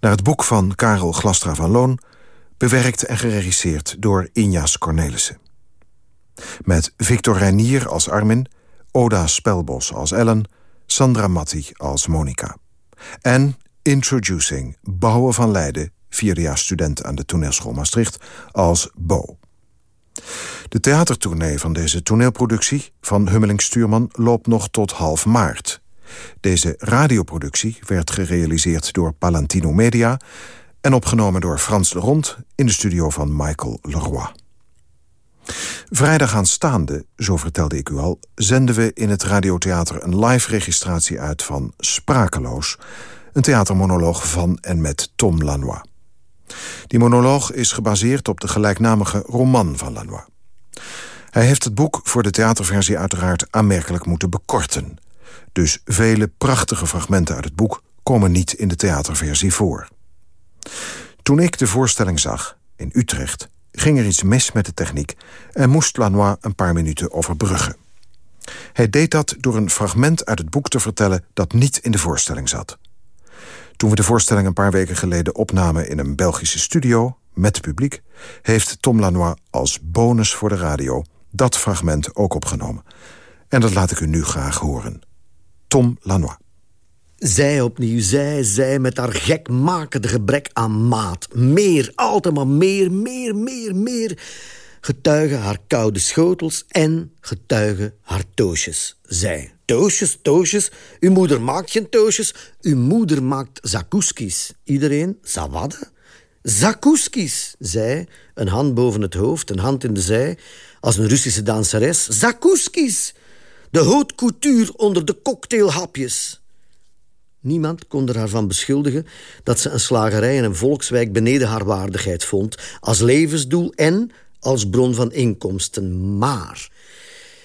Naar het boek van Karel Glastra van Loon... bewerkt en geregisseerd door Injas Cornelissen. Met Victor Reinier als Armin... Oda Spelbos als Ellen... Sandra Matti als Monica. En Introducing Bouwen van Leiden... vierdejaars student aan de toneelschool Maastricht... als Bo. De theatertournee van deze toneelproductie van Hummeling Stuurman loopt nog tot half maart. Deze radioproductie werd gerealiseerd door Palantino Media... en opgenomen door Frans Rond in de studio van Michael Leroy. Vrijdag aanstaande, zo vertelde ik u al... zenden we in het Radiotheater een live-registratie uit van Sprakeloos... een theatermonoloog van en met Tom Lanois. Die monoloog is gebaseerd op de gelijknamige roman van Lanois. Hij heeft het boek voor de theaterversie uiteraard aanmerkelijk moeten bekorten. Dus vele prachtige fragmenten uit het boek komen niet in de theaterversie voor. Toen ik de voorstelling zag, in Utrecht, ging er iets mis met de techniek... en moest Lanois een paar minuten overbruggen. Hij deed dat door een fragment uit het boek te vertellen... dat niet in de voorstelling zat. Toen we de voorstelling een paar weken geleden opnamen... in een Belgische studio, met publiek... heeft Tom Lanois als bonus voor de radio dat fragment ook opgenomen. En dat laat ik u nu graag horen. Tom Lanois. Zij opnieuw, zij, zij met haar gekmakende gebrek aan maat. Meer, altijd maar meer, meer, meer, meer. Getuigen haar koude schotels en getuigen haar toosjes. Zij, toosjes, toosjes. Uw moeder maakt geen toosjes. Uw moeder maakt zakouskis. Iedereen, sawadde? Zakouskis, zij, een hand boven het hoofd, een hand in de zij, als een Russische danseres. Zakouskis, de haute onder de cocktailhapjes. Niemand kon er haar van beschuldigen dat ze een slagerij en een volkswijk beneden haar waardigheid vond, als levensdoel en als bron van inkomsten. Maar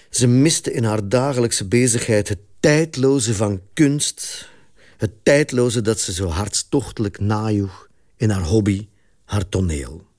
ze miste in haar dagelijkse bezigheid het tijdloze van kunst, het tijdloze dat ze zo hartstochtelijk najoeg in haar hobby, haar toneel.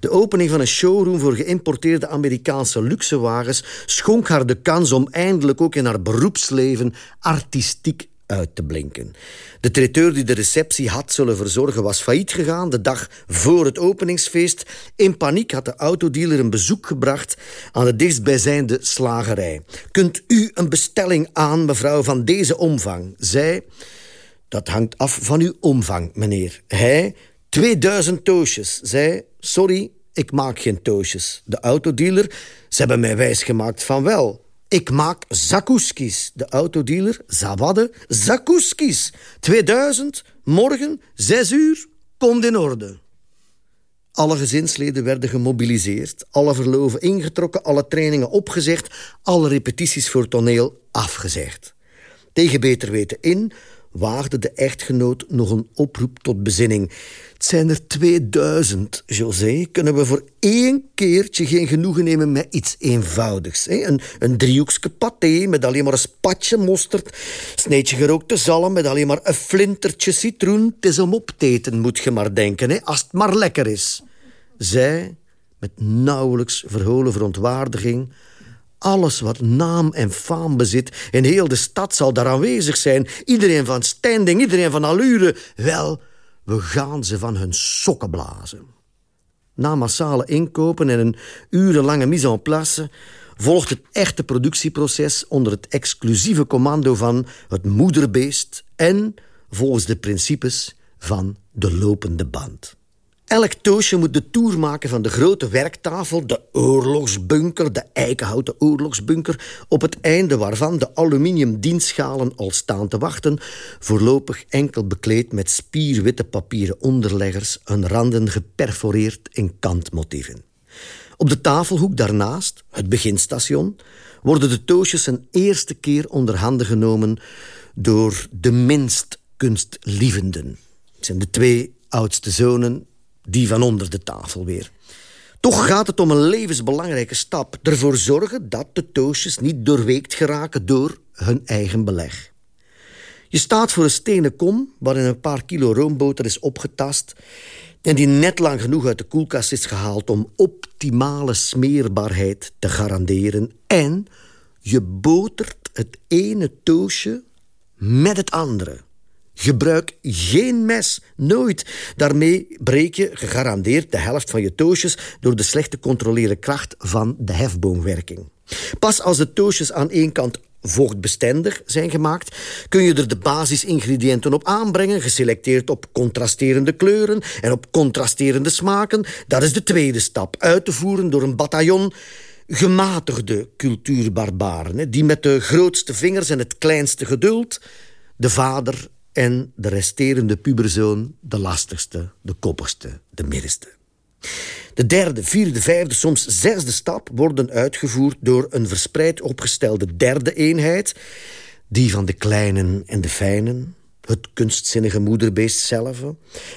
De opening van een showroom voor geïmporteerde Amerikaanse luxewagens schonk haar de kans om eindelijk ook in haar beroepsleven artistiek uit te blinken. De traiteur die de receptie had zullen verzorgen was failliet gegaan de dag voor het openingsfeest. In paniek had de autodealer een bezoek gebracht aan de dichtstbijzijnde slagerij. Kunt u een bestelling aan, mevrouw, van deze omvang? Zij, dat hangt af van uw omvang, meneer. Hij, 2000 toosjes. Zij, sorry, ik maak geen toosjes. De autodealer, ze hebben mij wijsgemaakt van wel. Ik maak zakouskis. De autodealer, Zawadde, zakouskis. 2000, morgen, 6 uur, komt in orde. Alle gezinsleden werden gemobiliseerd, alle verloven ingetrokken, alle trainingen opgezegd, alle repetities voor toneel afgezegd. Tegen beter weten in waagde de echtgenoot nog een oproep tot bezinning. Het zijn er 2000, José. Kunnen we voor één keertje geen genoegen nemen met iets eenvoudigs? Hè? Een, een driehoekske paté met alleen maar een spatje mosterd. Sneetje gerookte zalm met alleen maar een flintertje citroen. Het is om op moet je maar denken, hè? als het maar lekker is. Zij, met nauwelijks verholen verontwaardiging alles wat naam en faam bezit in heel de stad zal daar aanwezig zijn. Iedereen van standing, iedereen van allure. Wel, we gaan ze van hun sokken blazen. Na massale inkopen en een urenlange mise en place volgt het echte productieproces onder het exclusieve commando van het moederbeest en volgens de principes van de lopende band. Elk toosje moet de toer maken van de grote werktafel, de oorlogsbunker, de eikenhouten oorlogsbunker, op het einde waarvan de aluminium dienstschalen al staan te wachten, voorlopig enkel bekleed met spierwitte papieren onderleggers, hun randen geperforeerd in kantmotieven. Op de tafelhoek daarnaast, het beginstation, worden de toosjes een eerste keer onder handen genomen door de minst kunstlievenden. Het zijn de twee oudste zonen die van onder de tafel weer. Toch gaat het om een levensbelangrijke stap. Ervoor zorgen dat de toosjes niet doorweekt geraken door hun eigen beleg. Je staat voor een stenen kom waarin een paar kilo roomboter is opgetast... en die net lang genoeg uit de koelkast is gehaald... om optimale smeerbaarheid te garanderen. En je botert het ene toosje met het andere. Gebruik geen mes, nooit. Daarmee breek je gegarandeerd de helft van je toosjes... door de slecht te controleren kracht van de hefboomwerking. Pas als de toosjes aan één kant vochtbestendig zijn gemaakt... kun je er de basisingrediënten op aanbrengen... geselecteerd op contrasterende kleuren en op contrasterende smaken. Dat is de tweede stap, uit te voeren door een bataljon gematigde cultuurbarbaren... die met de grootste vingers en het kleinste geduld... de vader en de resterende puberzoon de lastigste, de koppigste, de middenste. De derde, vierde, vijfde, soms zesde stap worden uitgevoerd door een verspreid opgestelde derde eenheid, die van de kleinen en de fijnen, het kunstzinnige moederbeest zelf,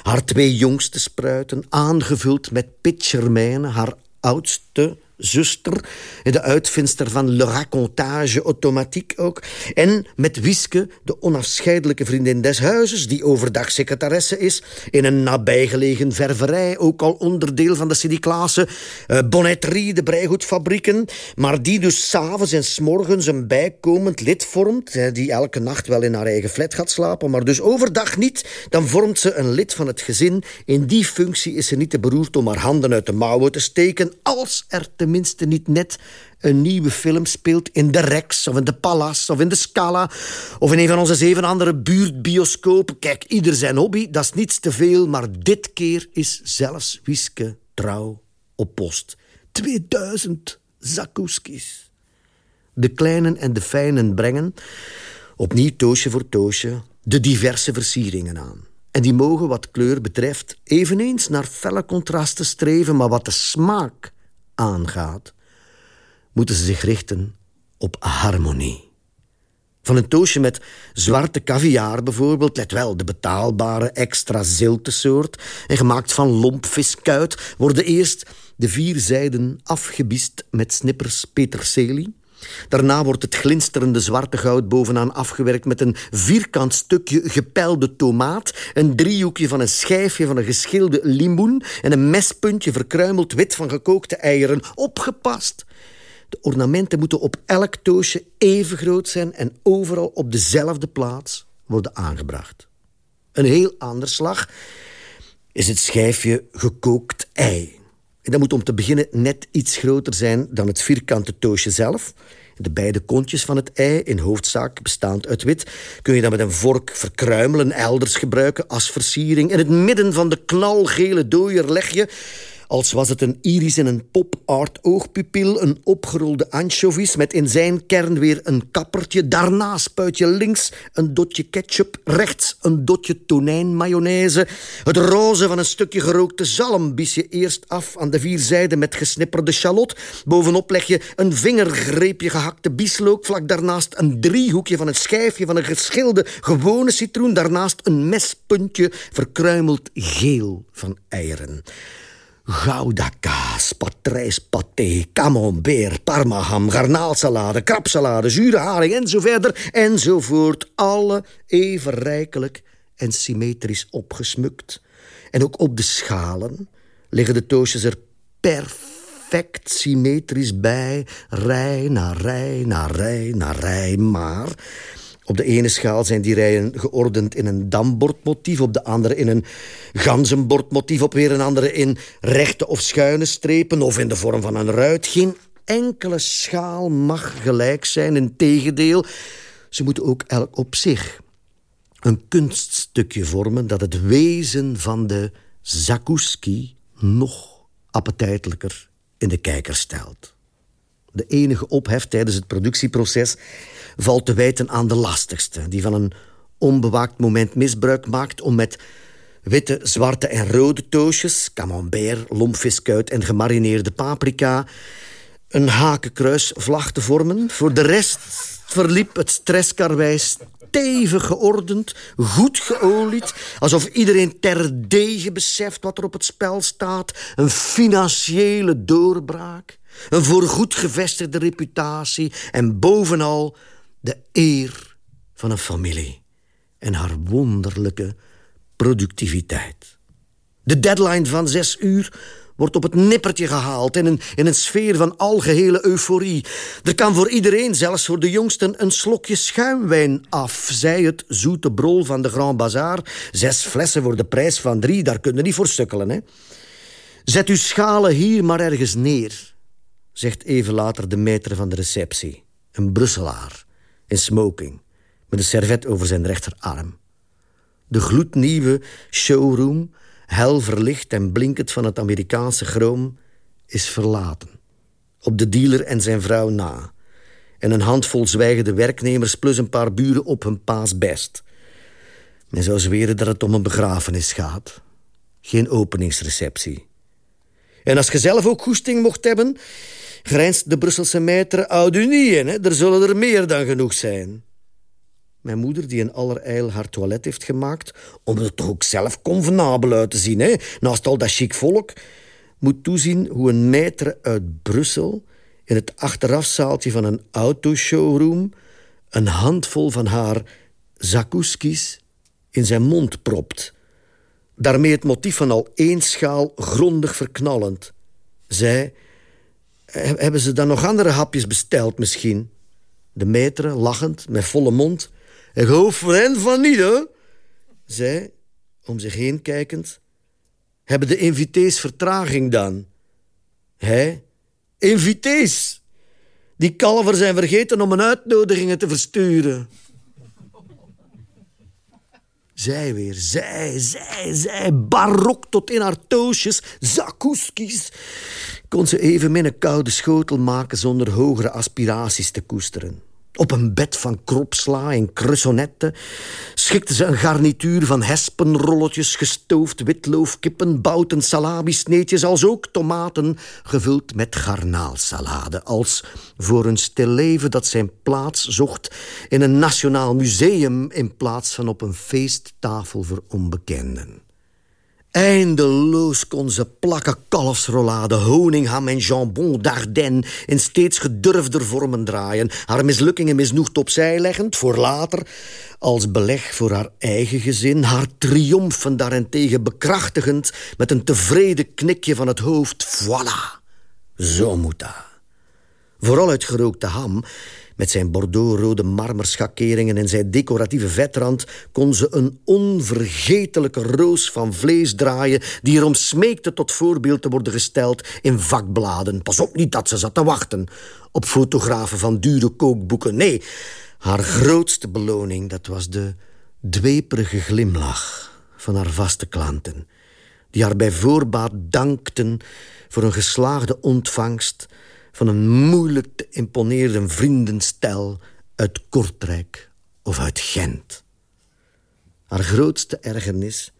haar twee jongste spruiten, aangevuld met pitchermijnen, haar oudste zuster, de uitvinster van Le Racontage Automatique ook. En met Wiske, de onafscheidelijke vriendin des huizes... die overdag secretaresse is in een nabijgelegen ververij... ook al onderdeel van de Sint-Klaasse uh, Bonnetterie, de breigoedfabrieken... maar die dus s'avonds en s'morgens een bijkomend lid vormt... die elke nacht wel in haar eigen flat gaat slapen... maar dus overdag niet, dan vormt ze een lid van het gezin. In die functie is ze niet te beroerd om haar handen uit de mouwen te steken... als er te tenminste niet net een nieuwe film speelt in de Rex of in de Palace of in de Scala of in een van onze zeven andere buurtbioscopen. Kijk, ieder zijn hobby, dat is niets te veel, maar dit keer is zelfs Wiske trouw op post. 2000 zakouskis. De kleinen en de fijnen brengen, opnieuw toosje voor toosje, de diverse versieringen aan. En die mogen wat kleur betreft eveneens naar felle contrasten streven, maar wat de smaak aangaat, moeten ze zich richten op harmonie. Van een toosje met zwarte caviar bijvoorbeeld, let wel, de betaalbare extra zilte soort, en gemaakt van lomp viskuit, worden eerst de vier zijden afgebist met snippers peterselie, Daarna wordt het glinsterende zwarte goud bovenaan afgewerkt met een vierkant stukje gepelde tomaat, een driehoekje van een schijfje van een geschilde limoen en een mespuntje verkruimeld wit van gekookte eieren. Opgepast! De ornamenten moeten op elk toosje even groot zijn en overal op dezelfde plaats worden aangebracht. Een heel ander slag is het schijfje gekookt ei. Dat moet om te beginnen net iets groter zijn dan het vierkante toosje zelf. De beide kontjes van het ei, in hoofdzaak bestaand uit wit, kun je dan met een vork verkruimelen, elders gebruiken als versiering. In het midden van de knalgele dooier leg je als was het een iris en een pop-art oogpupil, een opgerolde anchovies met in zijn kern weer een kappertje. Daarna spuit je links een dotje ketchup, rechts een dotje tonijnmayonaise. Het roze van een stukje gerookte zalm bies je eerst af aan de vier zijden met gesnipperde shallot. Bovenop leg je een vingergreepje gehakte bieslook, vlak daarnaast een driehoekje van een schijfje van een geschilde gewone citroen, daarnaast een mespuntje verkruimeld geel van eieren. Gouda kaas, patrijspaté, camembert, parmaham, garnaalsalade, krapsalade, zure haring en zo verder enzovoort. Alle even rijkelijk en symmetrisch opgesmukt. En ook op de schalen liggen de toosjes er perfect symmetrisch bij, rij na rij na rij na rij, maar op de ene schaal zijn die rijen geordend in een dambordmotief... op de andere in een ganzenbordmotief... op weer een andere in rechte of schuine strepen... of in de vorm van een ruit. Geen enkele schaal mag gelijk zijn. Integendeel, ze moeten ook elk op zich een kunststukje vormen... dat het wezen van de zakouski nog appetijtelijker in de kijker stelt. De enige ophef tijdens het productieproces valt te wijten aan de lastigste... die van een onbewaakt moment misbruik maakt om met witte, zwarte en rode toosjes... camembert, lompviskuit en gemarineerde paprika... een hakenkruisvlag te vormen. Voor de rest verliep het stresskarwei stevig geordend, goed geolied... alsof iedereen terdege beseft wat er op het spel staat. Een financiële doorbraak, een voorgoed gevestigde reputatie... en bovenal de eer van een familie en haar wonderlijke productiviteit. De deadline van zes uur wordt op het nippertje gehaald... in een, in een sfeer van algehele euforie. Er kan voor iedereen, zelfs voor de jongsten... een slokje schuimwijn af, zij het zoete brol van de Grand Bazaar. Zes flessen voor de prijs van drie, daar kunnen niet voor sukkelen. Hè? Zet uw schalen hier maar ergens neer, zegt even later de meter van de receptie. Een Brusselaar in smoking, met een servet over zijn rechterarm. De gloednieuwe showroom, hel verlicht en blinkend van het Amerikaanse chroom, is verlaten. Op de dealer en zijn vrouw na. En een handvol zwijgende werknemers plus een paar buren op hun paas best. Men zou zweren dat het om een begrafenis gaat. Geen openingsreceptie. En als je zelf ook goesting mocht hebben... grijnst de Brusselse mijter in. Hè? Er zullen er meer dan genoeg zijn. Mijn moeder, die in allerijl haar toilet heeft gemaakt... om er toch ook zelf convenabel uit te zien, hè? naast al dat chic volk... moet toezien hoe een mijter uit Brussel... in het achterafzaaltje van een autoshowroom... een handvol van haar zakouskis in zijn mond propt. Daarmee het motief van al één schaal grondig verknallend. Zij... Hebben ze dan nog andere hapjes besteld misschien? De metere, lachend, met volle mond... Ik hoop voor hen van niet, hè? Zij, om zich heen kijkend... Hebben de invitees vertraging dan? Hij? Invitees! Die kalver zijn vergeten om een uitnodigingen te versturen. Zij weer, zij, zij, zij, barok tot in haar toosjes, zakouskis. Kon ze evenmin een koude schotel maken zonder hogere aspiraties te koesteren. Op een bed van kropsla en crussonetten schikte ze een garnituur van hespenrolletjes, gestoofd witloof, kippen, bouten, salami-sneetjes, als ook tomaten, gevuld met garnaalsalade, als voor een stil leven dat zijn plaats zocht in een nationaal museum in plaats van op een feesttafel voor onbekenden. Eindeloos kon ze plakken kalfsrollade, honingham en jambon d'Ardenne... in steeds gedurfder vormen draaien. Haar mislukkingen misnoegd opzij leggend, voor later... als beleg voor haar eigen gezin. Haar triomfen daarentegen bekrachtigend... met een tevreden knikje van het hoofd. Voilà, zo moet dat. Vooral uit gerookte ham met zijn bordeauxrode marmerschakeringen en zijn decoratieve vetrand kon ze een onvergetelijke roos van vlees draaien die erom smeekte tot voorbeeld te worden gesteld in vakbladen. Pas op, niet dat ze zat te wachten op fotografen van dure kookboeken. Nee, haar grootste beloning, dat was de dweperige glimlach van haar vaste klanten, die haar bij voorbaat dankten voor een geslaagde ontvangst van een moeilijk te imponeerde vriendenstel uit Kortrijk of uit Gent. Haar grootste ergernis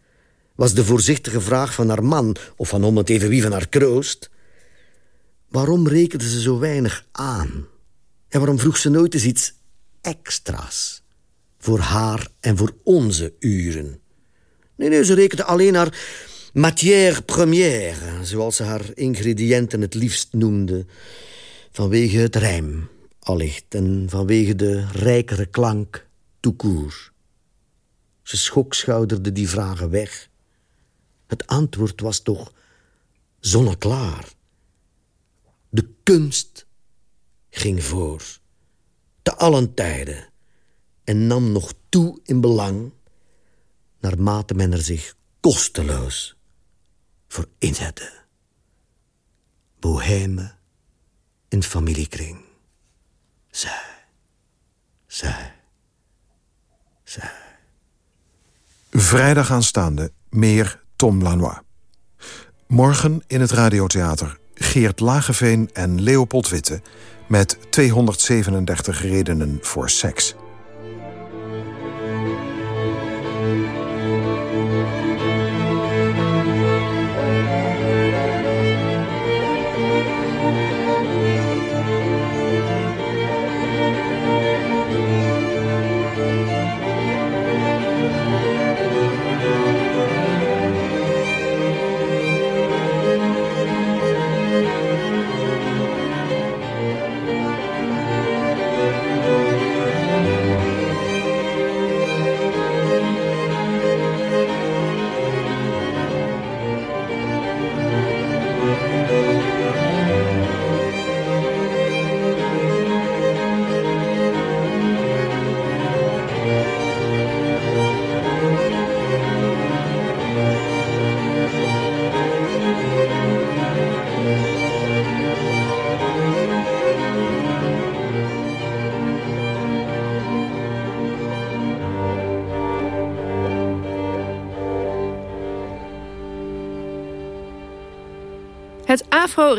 was de voorzichtige vraag van haar man, of van om het even wie van haar kroost. Waarom rekende ze zo weinig aan? En waarom vroeg ze nooit eens iets extra's? Voor haar en voor onze uren. Nee, nee, ze rekende alleen haar matière première, zoals ze haar ingrediënten het liefst noemde. Vanwege het rijm, allicht, en vanwege de rijkere klank, toekoer. Ze schokschouderde die vragen weg. Het antwoord was toch zonneklaar. De kunst ging voor, te allen tijden, en nam nog toe in belang, naarmate men er zich kosteloos voor inzette. Bohème in familiekring. Zij, zij, zij. Vrijdag aanstaande, meer Tom Lanois. Morgen in het radiotheater Geert Lageveen en Leopold Witte... met 237 redenen voor seks.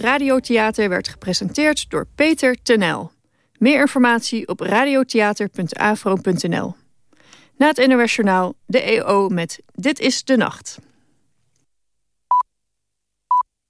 Radiotheater werd gepresenteerd door Peter Tenel. Meer informatie op radiotheater.afro.nl. Na het NOS de EO met Dit is de Nacht.